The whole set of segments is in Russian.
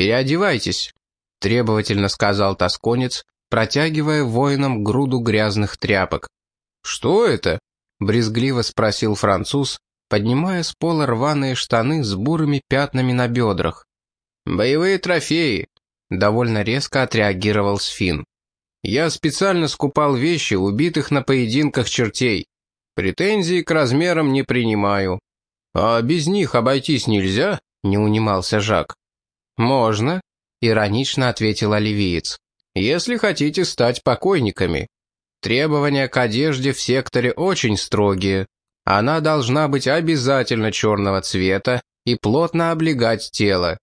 переодевайтесь», — требовательно сказал тосконец, протягивая воинам груду грязных тряпок. «Что это?» — брезгливо спросил француз, поднимая с пола рваные штаны с бурыми пятнами на бедрах. «Боевые трофеи», — довольно резко отреагировал Сфин. «Я специально скупал вещи, убитых на поединках чертей. Претензий к размерам не принимаю. А без них обойтись нельзя?» — не унимался Жак. «Можно», — иронично ответил оливиец. «Если хотите стать покойниками. Требования к одежде в секторе очень строгие. Она должна быть обязательно черного цвета и плотно облегать тело.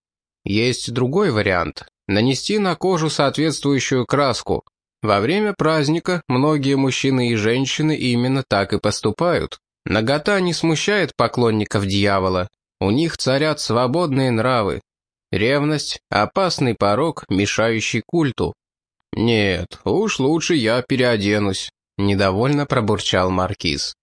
Есть другой вариант – нанести на кожу соответствующую краску. Во время праздника многие мужчины и женщины именно так и поступают. Нагота не смущает поклонников дьявола. У них царят свободные нравы. Ревность – опасный порог, мешающий культу. «Нет, уж лучше я переоденусь», — недовольно пробурчал Маркиз.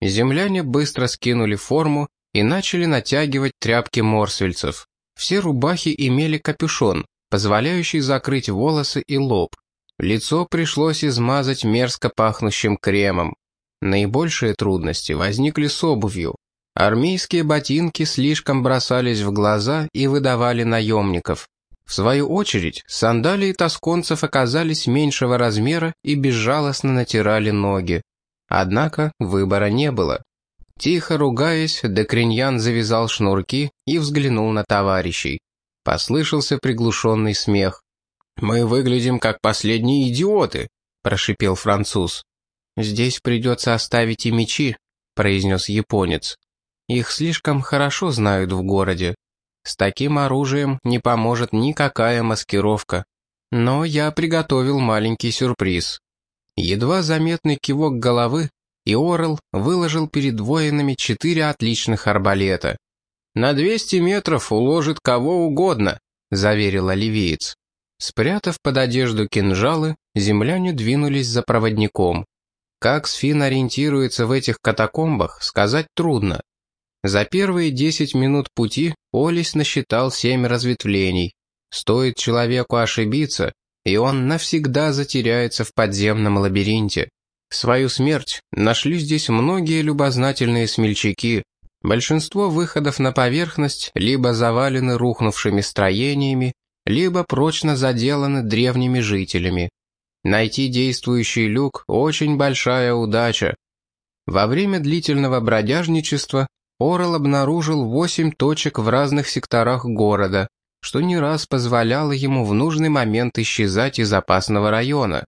Земляне быстро скинули форму и начали натягивать тряпки морсвельцев. Все рубахи имели капюшон, позволяющий закрыть волосы и лоб. Лицо пришлось измазать мерзко пахнущим кремом. Наибольшие трудности возникли с обувью. Армейские ботинки слишком бросались в глаза и выдавали наемников. В свою очередь, сандалии тосконцев оказались меньшего размера и безжалостно натирали ноги. Однако выбора не было. Тихо ругаясь, Декриньян завязал шнурки и взглянул на товарищей. Послышался приглушенный смех. «Мы выглядим как последние идиоты», — прошипел француз. «Здесь придется оставить и мечи», — произнес японец. «Их слишком хорошо знают в городе. С таким оружием не поможет никакая маскировка. Но я приготовил маленький сюрприз. Едва заметный кивок головы, и Орел выложил перед воинами четыре отличных арбалета. «На 200 метров уложит кого угодно», — заверил оливиец. Спрятав под одежду кинжалы, земляне двинулись за проводником. Как Сфин ориентируется в этих катакомбах, сказать трудно. За первые 10 минут пути Олис насчитал 7 разветвлений. Стоит человеку ошибиться, и он навсегда затеряется в подземном лабиринте. Свою смерть нашли здесь многие любознательные смельчаки. Большинство выходов на поверхность либо завалены рухнувшими строениями, либо прочно заделаны древними жителями. Найти действующий люк – очень большая удача. Во время длительного бродяжничества Орел обнаружил восемь точек в разных секторах города, что не раз позволяло ему в нужный момент исчезать из опасного района.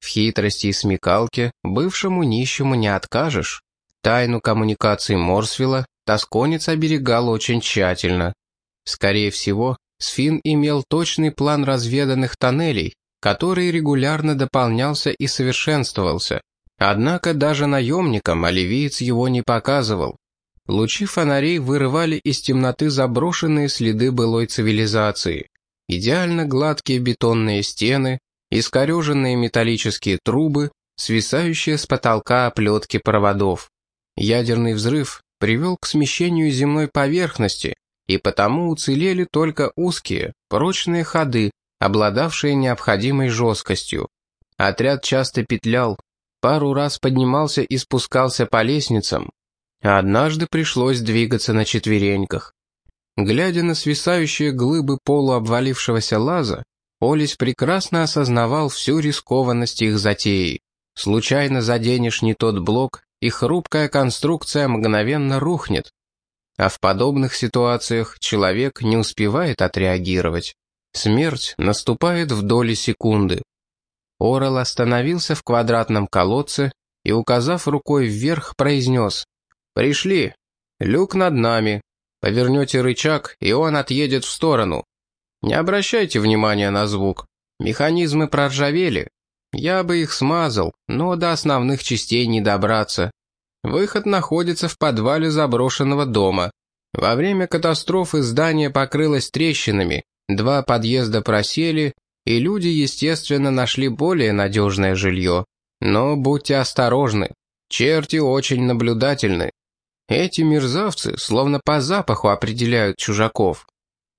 В хитрости и смекалке бывшему нищему не откажешь. Тайну коммуникаций Морсвилла тосконец оберегал очень тщательно. Скорее всего, Сфин имел точный план разведанных тоннелей, который регулярно дополнялся и совершенствовался. Однако даже наемникам оливиец его не показывал. Лучи фонарей вырывали из темноты заброшенные следы былой цивилизации. Идеально гладкие бетонные стены, искореженные металлические трубы, свисающие с потолка оплетки проводов. Ядерный взрыв привел к смещению земной поверхности, и потому уцелели только узкие, прочные ходы, обладавшие необходимой жесткостью. Отряд часто петлял, пару раз поднимался и спускался по лестницам, однажды пришлось двигаться на четвереньках. Глядя на свисающие глыбы полуобвалившегося лаза, Олесь прекрасно осознавал всю рискованность их затеи. Случайно заденешь не тот блок, и хрупкая конструкция мгновенно рухнет. А в подобных ситуациях человек не успевает отреагировать. Смерть наступает в доли секунды. Орел остановился в квадратном колодце и, указав рукой вверх, произнес «Пришли. Люк над нами. Повернете рычаг, и он отъедет в сторону. Не обращайте внимания на звук. Механизмы проржавели. Я бы их смазал, но до основных частей не добраться. Выход находится в подвале заброшенного дома. Во время катастрофы здание покрылось трещинами, два подъезда просели, и люди, естественно, нашли более надежное жилье. Но будьте осторожны, черти очень наблюдательны. Эти мерзавцы словно по запаху определяют чужаков.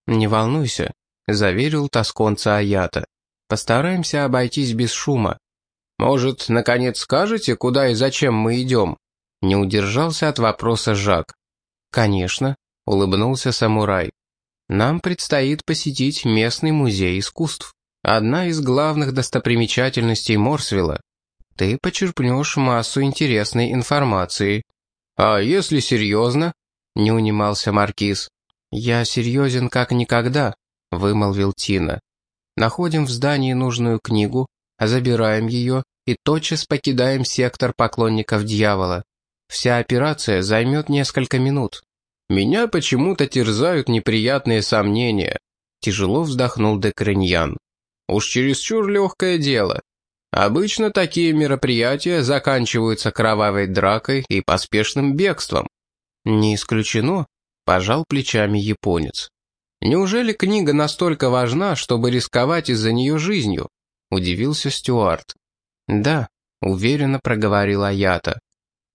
Не волнуйся, — заверил тосконца Аята. «Постараемся обойтись без шума. Может, наконец скажете, куда и зачем мы идем?» Не удержался от вопроса Жак. «Конечно», — улыбнулся самурай. «Нам предстоит посетить местный музей искусств. Одна из главных достопримечательностей Морсвилла. Ты почерпнешь массу интересной информации». «А если серьезно?» — не унимался Маркиз. «Я серьезен как никогда», — вымолвил Тина. «Находим в здании нужную книгу, забираем ее и тотчас покидаем сектор поклонников дьявола. Вся операция займет несколько минут. Меня почему-то терзают неприятные сомнения. Тяжело вздохнул Декриньян. Уж чересчур легкое дело. Обычно такие мероприятия заканчиваются кровавой дракой и поспешным бегством. Не исключено, пожал плечами японец. Неужели книга настолько важна, чтобы рисковать из-за нее жизнью? Удивился Стюарт. Да, уверенно проговорила Ята.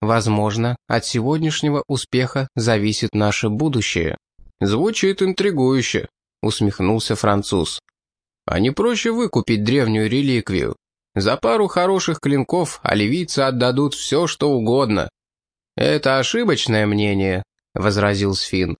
Возможно, от сегодняшнего успеха зависит наше будущее. Звучит интригующе, усмехнулся француз. А не проще выкупить древнюю реликвию? За пару хороших клинков оливийцы отдадут все, что угодно. Это ошибочное мнение, возразил Сфин.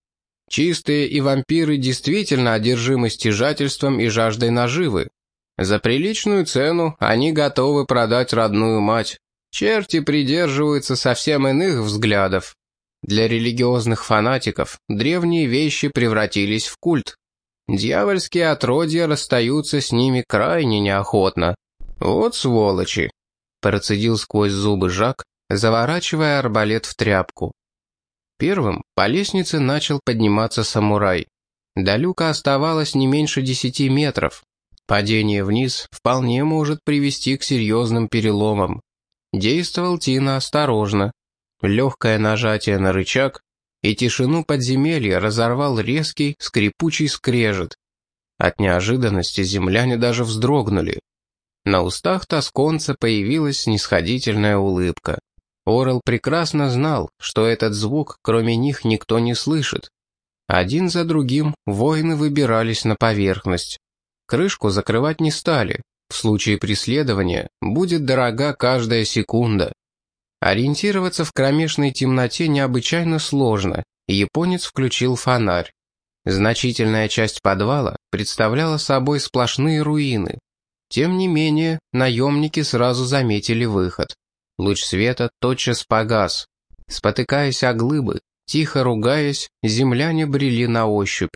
Чистые и вампиры действительно одержимы стяжательством и жаждой наживы. За приличную цену они готовы продать родную мать. Черти придерживаются совсем иных взглядов. Для религиозных фанатиков древние вещи превратились в культ. Дьявольские отродья расстаются с ними крайне неохотно. Вот сволочи!» Процедил сквозь зубы Жак, заворачивая арбалет в тряпку. Первым по лестнице начал подниматься самурай. До люка оставалось не меньше десяти метров. Падение вниз вполне может привести к серьезным переломам. Действовал Тина осторожно. Легкое нажатие на рычаг, и тишину подземелья разорвал резкий, скрипучий скрежет. От неожиданности земляне даже вздрогнули. На устах тосконца появилась снисходительная улыбка. Орел прекрасно знал, что этот звук, кроме них, никто не слышит. Один за другим воины выбирались на поверхность. Крышку закрывать не стали, в случае преследования будет дорога каждая секунда. Ориентироваться в кромешной темноте необычайно сложно, японец включил фонарь. Значительная часть подвала представляла собой сплошные руины. Тем не менее, наемники сразу заметили выход. Луч света тотчас погас. Спотыкаясь о глыбы, тихо ругаясь, земляне брели на ощупь.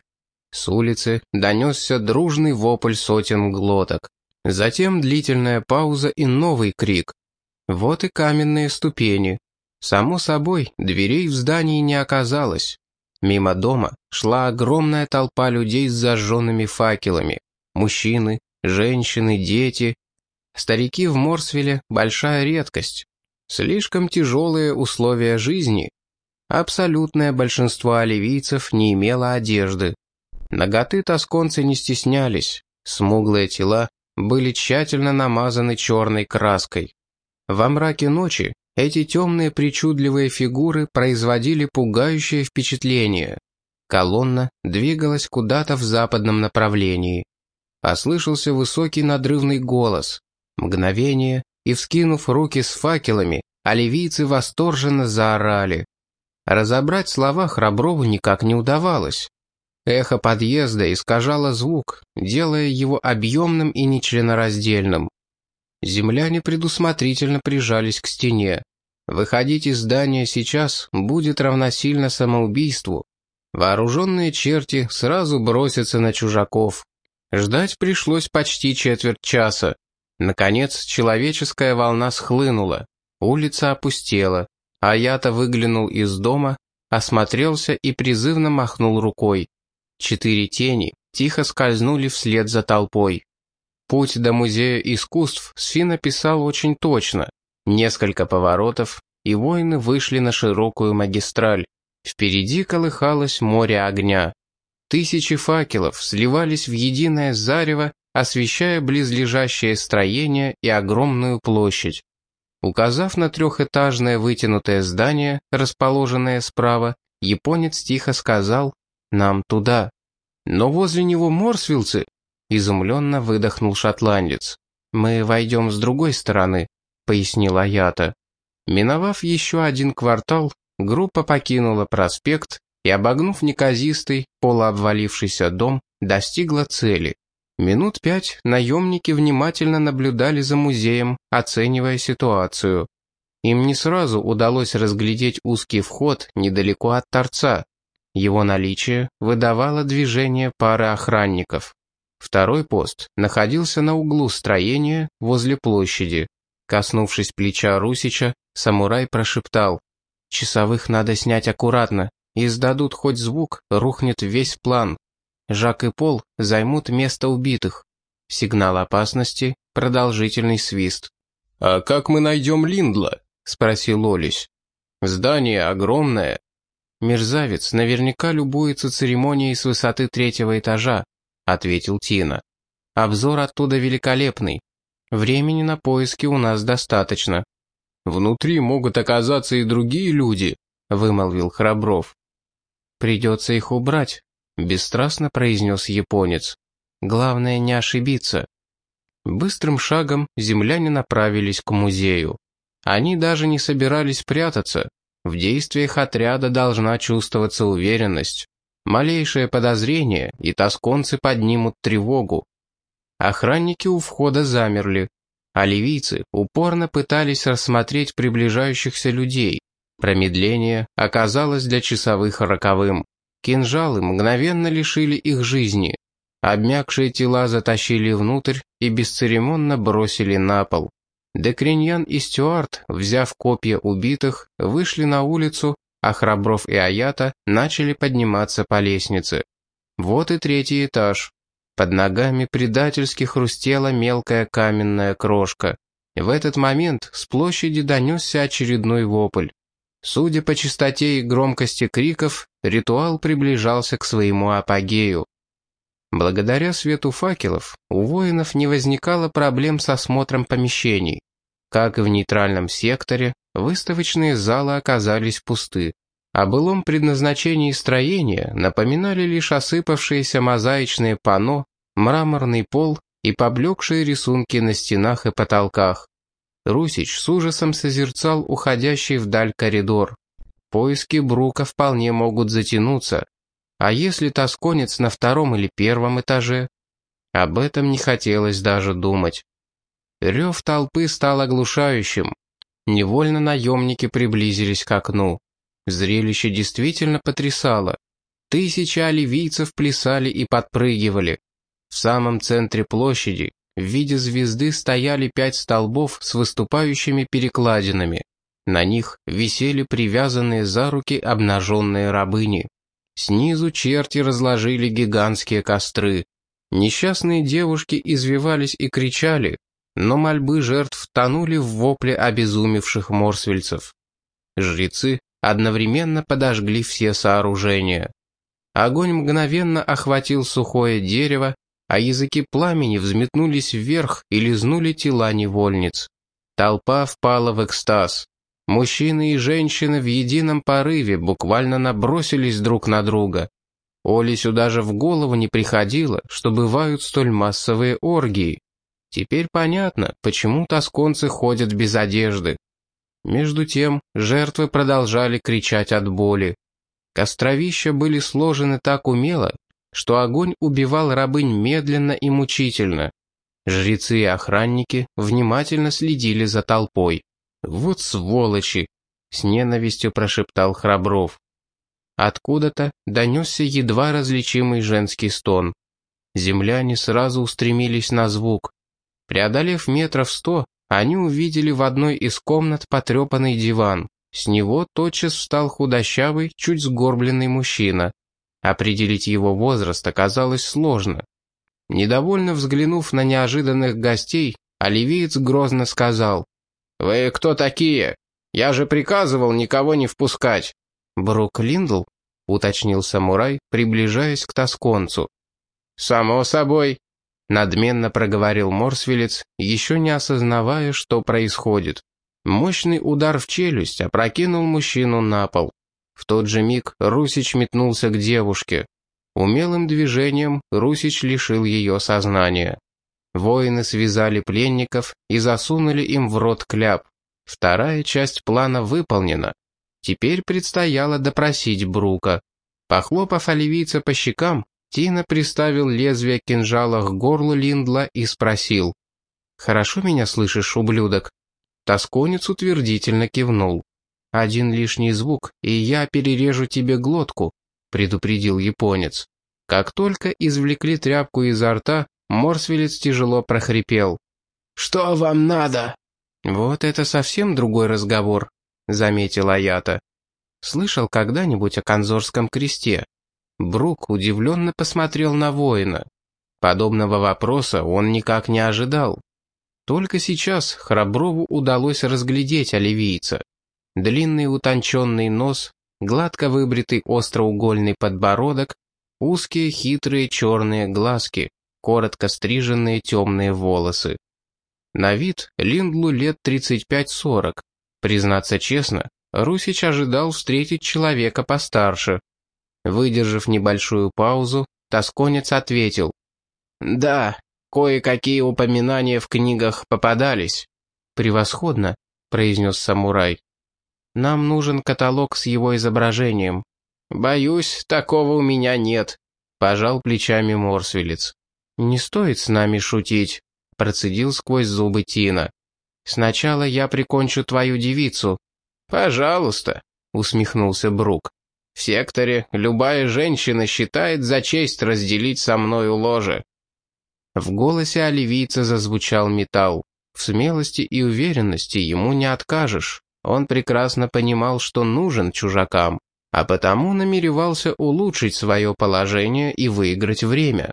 С улицы донесся дружный вопль сотен глоток. Затем длительная пауза и новый крик. Вот и каменные ступени. Само собой, дверей в здании не оказалось. Мимо дома шла огромная толпа людей с зажженными факелами. Мужчины, женщины, дети. Старики в Морсвилле – большая редкость. Слишком тяжелые условия жизни. Абсолютное большинство оливийцев не имело одежды. Ноготы тосконцы не стеснялись. Смуглые тела были тщательно намазаны черной краской. Во мраке ночи эти темные причудливые фигуры производили пугающее впечатление. Колонна двигалась куда-то в западном направлении. Послышался высокий надрывный голос. Мгновение, и, вскинув руки с факелами, оливийцы восторженно заорали. Разобрать слова Храброву никак не удавалось. Эхо подъезда искажало звук, делая его объемным и нечленораздельным. Земляне предусмотрительно прижались к стене. Выходить из здания сейчас будет равносильно самоубийству. Вооруженные черти сразу бросятся на чужаков. Ждать пришлось почти четверть часа. Наконец, человеческая волна схлынула. Улица опустела. А я-то выглянул из дома, осмотрелся и призывно махнул рукой. Четыре тени тихо скользнули вслед за толпой. Путь до Музея искусств Сфи написал очень точно. Несколько поворотов, и воины вышли на широкую магистраль. Впереди колыхалось море огня. Тысячи факелов сливались в единое зарево, освещая близлежащее строение и огромную площадь. Указав на трехэтажное вытянутое здание, расположенное справа, японец тихо сказал нам туда. Но возле него морсвилцы, изумленно выдохнул шотландец. Мы войдем с другой стороны, пояснила Аята. Миновав еще один квартал, группа покинула проспект и, обогнув неказистый, полуобвалившийся дом, достигла цели. Минут пять наемники внимательно наблюдали за музеем, оценивая ситуацию. Им не сразу удалось разглядеть узкий вход недалеко от торца. Его наличие выдавало движение пары охранников. Второй пост находился на углу строения возле площади. Коснувшись плеча Русича, самурай прошептал. «Часовых надо снять аккуратно. Издадут хоть звук, рухнет весь план. Жак и Пол займут место убитых. Сигнал опасности, продолжительный свист. «А как мы найдем Линдла?» — спросил Олесь. «Здание огромное». «Мерзавец наверняка любуется церемонией с высоты третьего этажа», — ответил Тина. «Обзор оттуда великолепный. Времени на поиски у нас достаточно». «Внутри могут оказаться и другие люди», — вымолвил Храбров. «Придется их убрать», — бесстрастно произнес японец. «Главное не ошибиться». Быстрым шагом земляне направились к музею. Они даже не собирались прятаться. В действиях отряда должна чувствоваться уверенность. Малейшее подозрение, и тосконцы поднимут тревогу. Охранники у входа замерли, а ливийцы упорно пытались рассмотреть приближающихся людей. Промедление оказалось для часовых роковым. Кинжалы мгновенно лишили их жизни. Обмякшие тела затащили внутрь и бесцеремонно бросили на пол. Декриньян и Стюарт, взяв копья убитых, вышли на улицу, а Храбров и Аята начали подниматься по лестнице. Вот и третий этаж. Под ногами предательски хрустела мелкая каменная крошка. В этот момент с площади донесся очередной вопль. Судя по частоте и громкости криков, ритуал приближался к своему апогею. Благодаря свету факелов у воинов не возникало проблем с осмотром помещений. Как и в нейтральном секторе, выставочные залы оказались пусты. О былом предназначении строения напоминали лишь осыпавшиеся мозаичные панно, мраморный пол и поблекшие рисунки на стенах и потолках. Русич с ужасом созерцал уходящий вдаль коридор. Поиски Брука вполне могут затянуться. А если тосконец на втором или первом этаже? Об этом не хотелось даже думать. Рев толпы стал оглушающим. Невольно наемники приблизились к окну. Зрелище действительно потрясало. Тысячи оливийцев плясали и подпрыгивали. В самом центре площади в виде звезды стояли пять столбов с выступающими перекладинами. На них висели привязанные за руки обнаженные рабыни. Снизу черти разложили гигантские костры. Несчастные девушки извивались и кричали, но мольбы жертв тонули в вопле обезумевших морсвельцев. Жрецы одновременно подожгли все сооружения. Огонь мгновенно охватил сухое дерево, а языки пламени взметнулись вверх и лизнули тела невольниц. Толпа впала в экстаз. Мужчины и женщины в едином порыве буквально набросились друг на друга. Олесю даже в голову не приходило, что бывают столь массовые оргии. Теперь понятно, почему тосконцы ходят без одежды. Между тем, жертвы продолжали кричать от боли. Костровища были сложены так умело, что огонь убивал рабынь медленно и мучительно. Жрецы и охранники внимательно следили за толпой. «Вот сволочи!» — с ненавистью прошептал Храбров. Откуда-то донесся едва различимый женский стон. Земляне сразу устремились на звук. Преодолев метров сто, они увидели в одной из комнат потрепанный диван. С него тотчас встал худощавый, чуть сгорбленный мужчина. Определить его возраст оказалось сложно. Недовольно взглянув на неожиданных гостей, оливиец грозно сказал. «Вы кто такие? Я же приказывал никого не впускать». «Брук Линдл?» — уточнил самурай, приближаясь к тосконцу. «Само собой», — надменно проговорил Морсвелец, еще не осознавая, что происходит. Мощный удар в челюсть опрокинул мужчину на пол. В тот же миг Русич метнулся к девушке. Умелым движением Русич лишил ее сознания. Воины связали пленников и засунули им в рот кляп. Вторая часть плана выполнена. Теперь предстояло допросить Брука. Похлопав оливийца по щекам, Тина приставил лезвие кинжала к горлу Линдла и спросил. «Хорошо меня слышишь, ублюдок?» Тосконец утвердительно кивнул. «Один лишний звук, и я перережу тебе глотку», — предупредил японец. Как только извлекли тряпку изо рта, Морсвелец тяжело прохрипел. «Что вам надо?» «Вот это совсем другой разговор», — заметил Аята. «Слышал когда-нибудь о Конзорском кресте?» Брук удивленно посмотрел на воина. Подобного вопроса он никак не ожидал. Только сейчас Храброву удалось разглядеть оливийца. Длинный утонченный нос, гладко выбритый остроугольный подбородок, узкие хитрые черные глазки, коротко стриженные темные волосы. На вид Линдлу лет 35-40. Признаться честно, Русич ожидал встретить человека постарше. Выдержав небольшую паузу, Тосконец ответил. «Да, Кое-какие упоминания в книгах попадались. Превосходно, произнес самурай. Нам нужен каталог с его изображением. Боюсь, такого у меня нет, пожал плечами Морсвелец. Не стоит с нами шутить, процедил сквозь зубы Тина. Сначала я прикончу твою девицу. Пожалуйста, усмехнулся Брук. В секторе любая женщина считает за честь разделить со мною ложе. В голосе оливийца зазвучал металл. В смелости и уверенности ему не откажешь. Он прекрасно понимал, что нужен чужакам, а потому намеревался улучшить свое положение и выиграть время.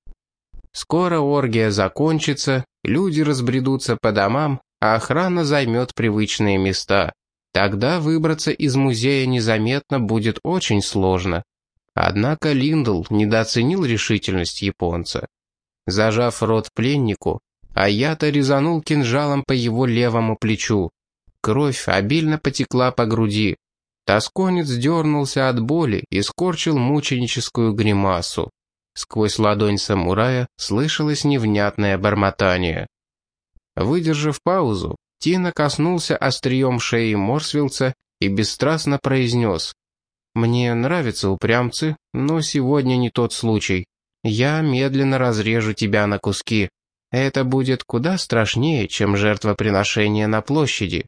Скоро оргия закончится, люди разбредутся по домам, а охрана займет привычные места. Тогда выбраться из музея незаметно будет очень сложно. Однако Линдл недооценил решительность японца. Зажав рот пленнику, Аята резанул кинжалом по его левому плечу. Кровь обильно потекла по груди. Тосконец дернулся от боли и скорчил мученическую гримасу. Сквозь ладонь самурая слышалось невнятное бормотание. Выдержав паузу, Тина коснулся острием шеи Морсвилца и бесстрастно произнес. «Мне нравятся упрямцы, но сегодня не тот случай. Я медленно разрежу тебя на куски. Это будет куда страшнее, чем жертвоприношение на площади.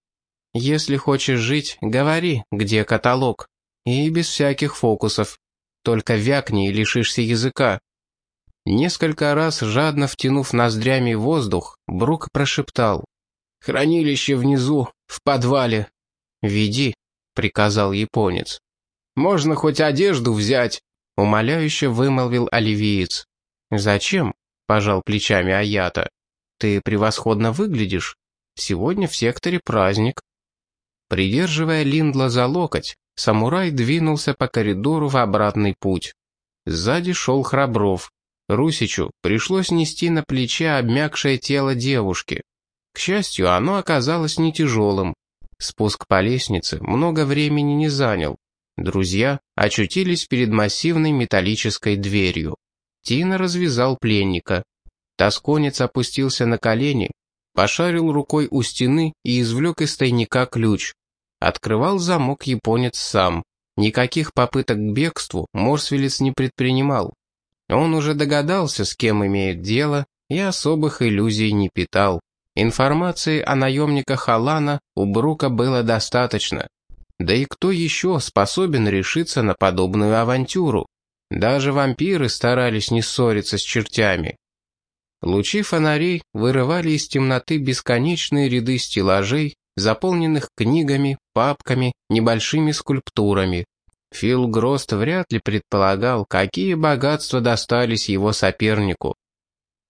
Если хочешь жить, говори, где каталог. И без всяких фокусов. Только вякни и лишишься языка». Несколько раз, жадно втянув ноздрями воздух, Брук прошептал. «Хранилище внизу, в подвале». «Веди», — приказал японец. «Можно хоть одежду взять», — умоляюще вымолвил оливиец. «Зачем?» — пожал плечами Аята. «Ты превосходно выглядишь. Сегодня в секторе праздник». Придерживая Линдла за локоть, самурай двинулся по коридору в обратный путь. Сзади шел Храбров. Русичу пришлось нести на плече обмякшее тело девушки. К счастью, оно оказалось не тяжелым. Спуск по лестнице много времени не занял. Друзья очутились перед массивной металлической дверью. Тина развязал пленника. Тосконец опустился на колени, пошарил рукой у стены и извлек из тайника ключ. Открывал замок японец сам. Никаких попыток к бегству Морсвелец не предпринимал. Он уже догадался, с кем имеет дело, и особых иллюзий не питал. Информации о наемниках Алана у Брука было достаточно. Да и кто еще способен решиться на подобную авантюру? Даже вампиры старались не ссориться с чертями. Лучи фонарей вырывали из темноты бесконечные ряды стеллажей, заполненных книгами, папками, небольшими скульптурами. Фил Грост вряд ли предполагал, какие богатства достались его сопернику.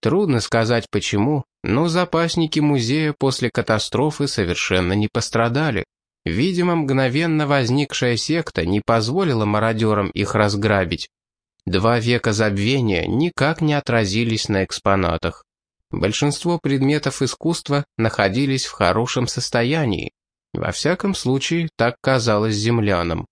Трудно сказать почему, но запасники музея после катастрофы совершенно не пострадали. Видимо, мгновенно возникшая секта не позволила мародерам их разграбить. Два века забвения никак не отразились на экспонатах. Большинство предметов искусства находились в хорошем состоянии. Во всяком случае, так казалось землянам.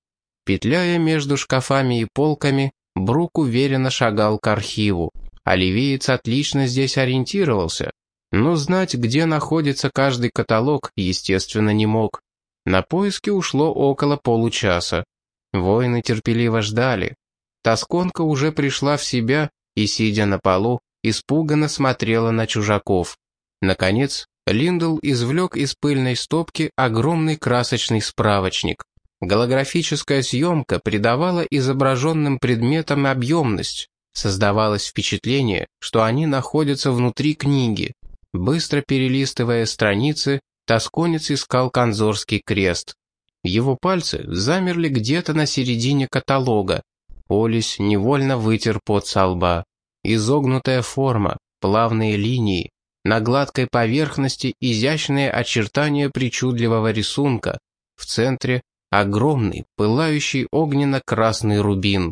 Петляя между шкафами и полками, Брук уверенно шагал к архиву. Оливиец отлично здесь ориентировался, но знать, где находится каждый каталог, естественно, не мог. На поиски ушло около получаса. Воины терпеливо ждали. Тосконка уже пришла в себя и, сидя на полу, испуганно смотрела на чужаков. Наконец, Линдл извлек из пыльной стопки огромный красочный справочник. Голографическая съемка придавала изображенным предметам объемность. Создавалось впечатление, что они находятся внутри книги. Быстро перелистывая страницы, тосконец искал конзорский крест. Его пальцы замерли где-то на середине каталога. Олесь невольно вытер пот со лба. Изогнутая форма, плавные линии, на гладкой поверхности изящные очертания причудливого рисунка. В центре огромный, пылающий огненно-красный рубин.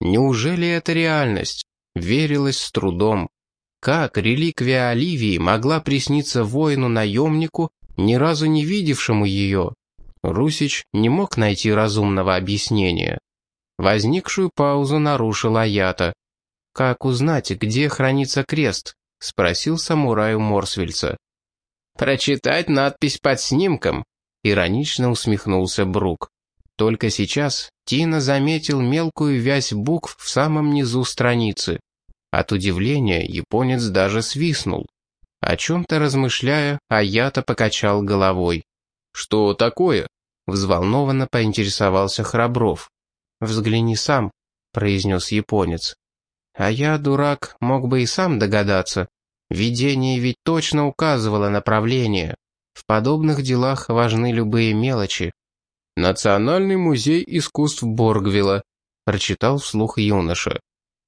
Неужели это реальность? Верилось с трудом. Как реликвия Оливии могла присниться воину-наемнику, ни разу не видевшему ее? Русич не мог найти разумного объяснения. Возникшую паузу нарушил Аята. «Как узнать, где хранится крест?» — спросил самурай у Морсвельца. «Прочитать надпись под снимком», — иронично усмехнулся Брук. Только сейчас Тина заметил мелкую вязь букв в самом низу страницы. От удивления японец даже свистнул. О чем-то размышляя, Аята покачал головой. «Что такое?» — взволнованно поинтересовался Храбров. «Взгляни сам», — произнес японец. «А я, дурак, мог бы и сам догадаться. Видение ведь точно указывало направление. В подобных делах важны любые мелочи». «Национальный музей искусств Боргвилла», — прочитал вслух юноша.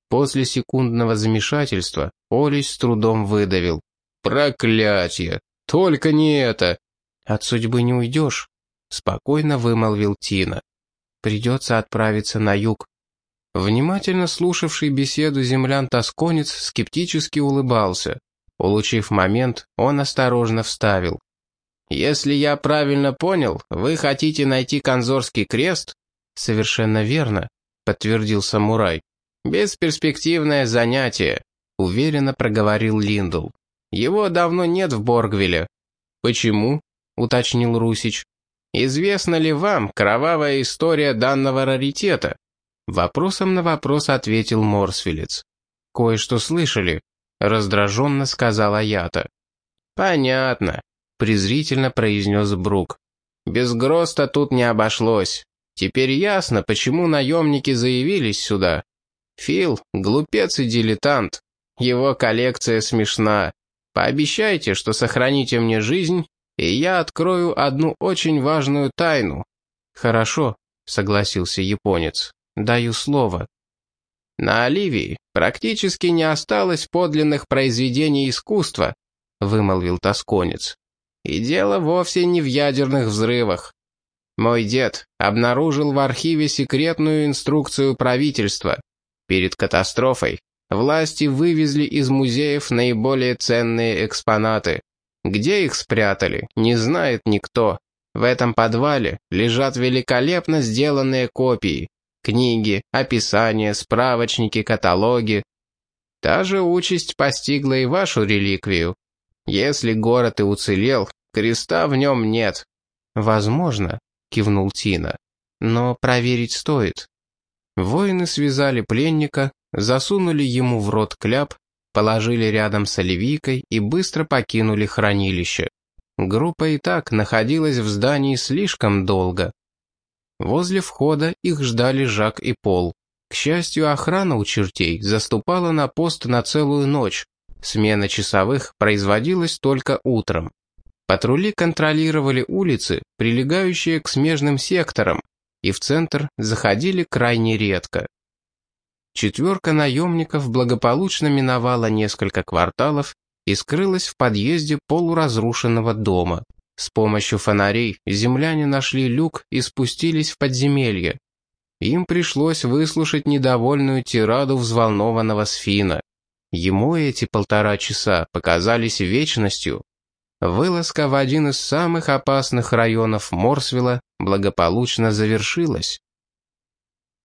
После секундного замешательства Олесь с трудом выдавил. «Проклятие! Только не это!» «От судьбы не уйдешь», — спокойно вымолвил Тина. «Придется отправиться на юг». Внимательно слушавший беседу землян-тосконец скептически улыбался. Улучив момент, он осторожно вставил. «Если я правильно понял, вы хотите найти конзорский крест?» «Совершенно верно», — подтвердил самурай. «Бесперспективное занятие», — уверенно проговорил Линдл. «Его давно нет в Боргвилле». «Почему?» — уточнил Русич. «Известна ли вам кровавая история данного раритета?» Вопросом на вопрос ответил Морсфилец. «Кое-что слышали», — раздраженно сказала Ята. «Понятно», — презрительно произнес Брук. «Без Гроста тут не обошлось. Теперь ясно, почему наемники заявились сюда. Фил — глупец и дилетант. Его коллекция смешна. Пообещайте, что сохраните мне жизнь, и я открою одну очень важную тайну». «Хорошо», — согласился японец. «Даю слово». «На Оливии практически не осталось подлинных произведений искусства», — вымолвил тосконец. «И дело вовсе не в ядерных взрывах. Мой дед обнаружил в архиве секретную инструкцию правительства. Перед катастрофой власти вывезли из музеев наиболее ценные экспонаты. Где их спрятали, не знает никто. В этом подвале лежат великолепно сделанные копии. Книги, описания, справочники, каталоги. Та же участь постигла и вашу реликвию. Если город и уцелел, креста в нем нет. «Возможно», — кивнул Тина. «Но проверить стоит. Воины связали пленника, засунули ему в рот кляп, положили рядом с оливийкой и быстро покинули хранилище. Группа и так находилась в здании слишком долго. Возле входа их ждали Жак и Пол. К счастью, охрана у чертей заступала на пост на целую ночь. Смена часовых производилась только утром. Патрули контролировали улицы, прилегающие к смежным секторам, и в центр заходили крайне редко. Четверка наемников благополучно миновала несколько кварталов и скрылась в подъезде полуразрушенного дома. С помощью фонарей земляне нашли люк и спустились в подземелье. Им пришлось выслушать недовольную тираду взволнованного Сфина. Ему эти полтора часа показались вечностью. Вылазка в один из самых опасных районов Морсвилла благополучно завершилась.